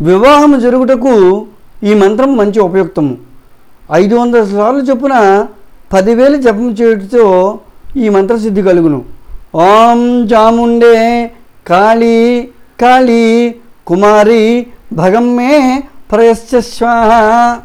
వివాహం జరుగుటకు ఈ మంత్రం మంచి ఉపయుక్తము. ఐదు వందల సార్లు చొప్పున పదివేలు జపం చేయటంతో ఈ మంత్రసిద్ధి కలుగును. ఓం చాముండే కాళీ కాళీ కుమారి భగమ్మే ప్రయశ్చ స్వాహ.